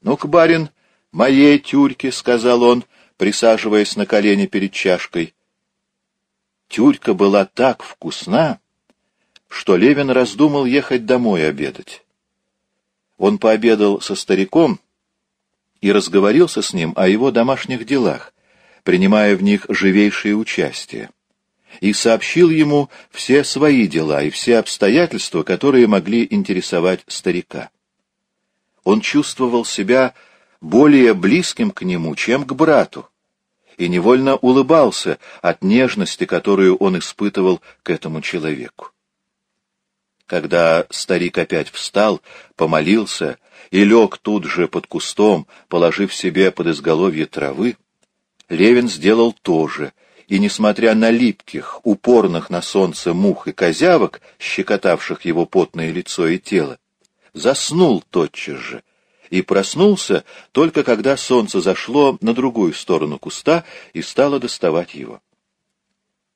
— Ну-ка, барин, моей тюрьке, — сказал он, присаживаясь на колени перед чашкой. Тюрька была так вкусна, что Левин раздумал ехать домой обедать. Он пообедал со стариком и разговорился с ним о его домашних делах, принимая в них живейшее участие, и сообщил ему все свои дела и все обстоятельства, которые могли интересовать старика. Он чувствовал себя более близким к нему, чем к брату, и невольно улыбался от нежности, которую он испытывал к этому человеку. Когда старик опять встал, помолился и лег тут же под кустом, положив себе под изголовье травы, Левин сделал то же, и, несмотря на липких, упорных на солнце мух и козявок, щекотавших его потное лицо и тело, заснул тотчас же и проснулся только когда солнце зашло на другую сторону куста и стало доставать его.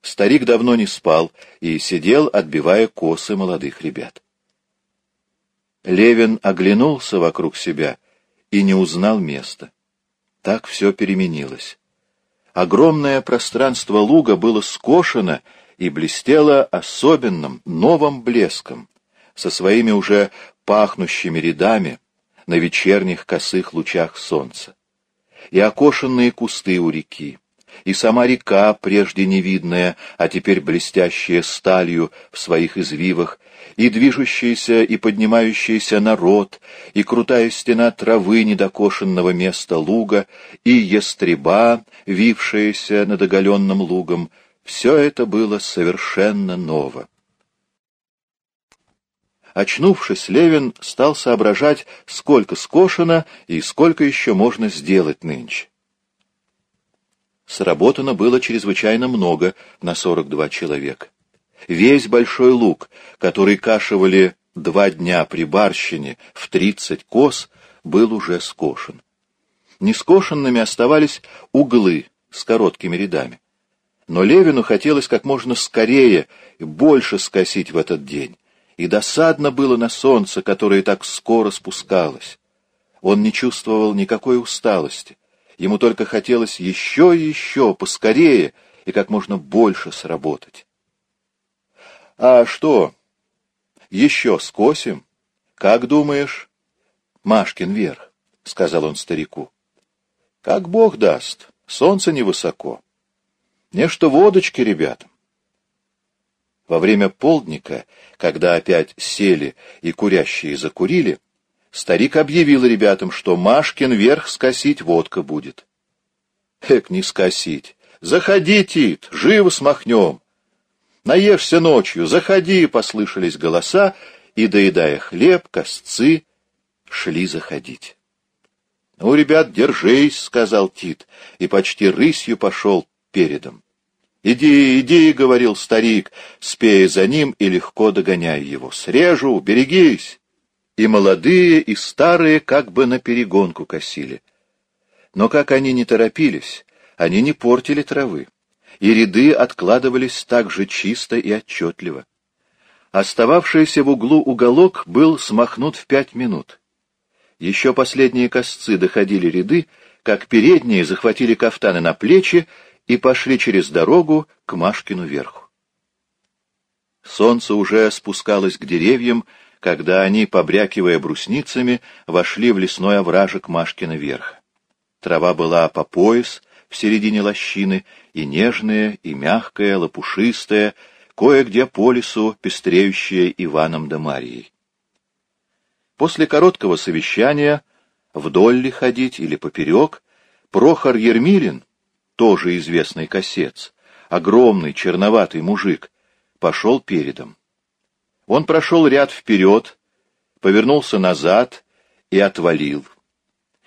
Старик давно не спал и сидел, отбивая косы молодых ребят. Левин оглянулся вокруг себя и не узнал места. Так все переменилось. Огромное пространство луга было скошено и блестело особенным, новым блеском, со своими уже пахнущими рядами на вечерних косых лучах солнца. И окошенные кусты у реки, и сама река, прежде невидная, а теперь блестящая сталью в своих извивах, и движущийся и поднимающийся народ, и крутая стена травы недокошенного места луга, и ястреба, вившаяся над оголенным лугом — все это было совершенно ново. Очнувшись, Левин стал соображать, сколько скошено и сколько еще можно сделать нынче. Сработано было чрезвычайно много на 42 человека. Весь большой луг, который кашивали два дня при барщине в 30 коз, был уже скошен. Нескошенными оставались углы с короткими рядами. Но Левину хотелось как можно скорее и больше скосить в этот день, и досадно было на солнце, которое так скоро спускалось. Он не чувствовал никакой усталости. Ему только хотелось еще и еще, поскорее и как можно больше сработать. — А что, еще скосим? Как думаешь? — Машкин верх, — сказал он старику. — Как Бог даст, солнце невысоко. Нечто водочки ребятам. Во время полдника, когда опять сели и курящие закурили, Старик объявил ребятам, что Машкин верх скосить водка будет. Эк, не скосить. Заходи, Тит, живо смахнем. Наешься ночью, заходи, послышались голоса, и, доедая хлеб, косцы, шли заходить. — Ну, ребят, держись, — сказал Тит, и почти рысью пошел передом. — Иди, иди, — говорил старик, спея за ним и легко догоняя его. — Срежу, берегись! и молодые, и старые как бы на перегонку косили. Но как они не торопились, они не портили травы, и ряды откладывались так же чисто и отчетливо. Остававшийся в углу уголок был смахнут в пять минут. Еще последние косцы доходили ряды, как передние захватили кафтаны на плечи и пошли через дорогу к Машкину верху. Солнце уже спускалось к деревьям, когда они, побрякивая брусницами, вошли в лесной овражек Машкина верх. Трава была по пояс в середине лощины, и нежная, и мягкая, лопушистая, кое-где по лесу, пестреющая Иваном да Марией. После короткого совещания, вдоль ли ходить или поперек, Прохор Ермилин, тоже известный косец, огромный черноватый мужик, пошел передом. Он прошел ряд вперед, повернулся назад и отвалил.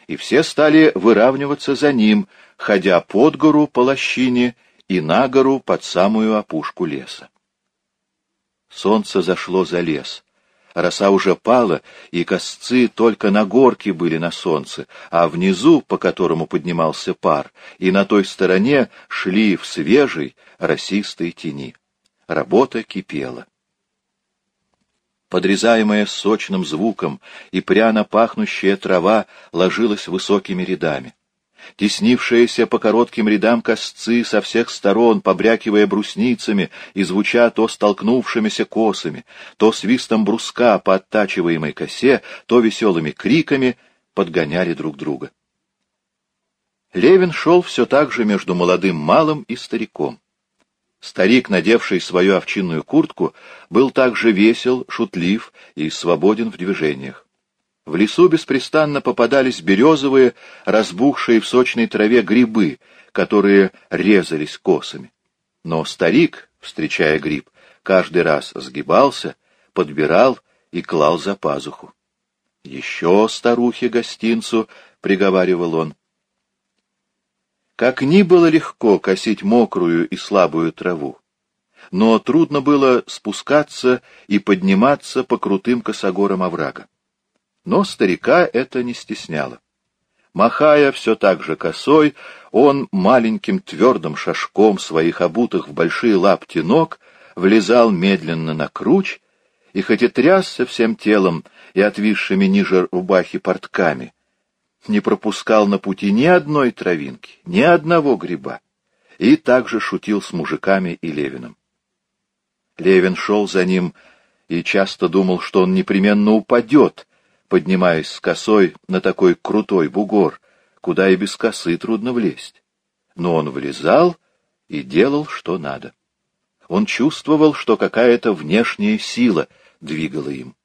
И все стали выравниваться за ним, ходя под гору по лощине и на гору под самую опушку леса. Солнце зашло за лес. Роса уже пала, и косцы только на горке были на солнце, а внизу, по которому поднимался пар, и на той стороне шли в свежей, росистой тени. Работа кипела. Подрезаемая сочным звуком и пряно пахнущая трава ложилась высокими рядами. Теснившиеся по коротким рядам косцы со всех сторон, побрякивая брусницами и звуча то столкнувшимися косами, то свистом бруска по оттачиваемой косе, то веселыми криками, подгоняли друг друга. Левин шел все так же между молодым малым и стариком. Старик, надевший свою овчинную куртку, был также весел, шутлив и свободен в движениях. В лесу беспрестанно попадались березовые, разбухшие в сочной траве грибы, которые резались косами. Но старик, встречая гриб, каждый раз сгибался, подбирал и клал за пазуху. «Еще старухе гостинцу», — приговаривал он. Как ни было легко косить мокрую и слабую траву, но трудно было спускаться и подниматься по крутым косогорам оврага. Но старика это не стесняло. Махая все так же косой, он маленьким твердым шажком своих обутых в большие лапти ног влезал медленно на круч, и хоть и трясся всем телом и отвисшими ниже рубахи портками, не пропускал на пути ни одной травинки, ни одного гриба, и также шутил с мужиками и Левиным. Левин шел за ним и часто думал, что он непременно упадет, поднимаясь с косой на такой крутой бугор, куда и без косы трудно влезть. Но он влезал и делал, что надо. Он чувствовал, что какая-то внешняя сила двигала им.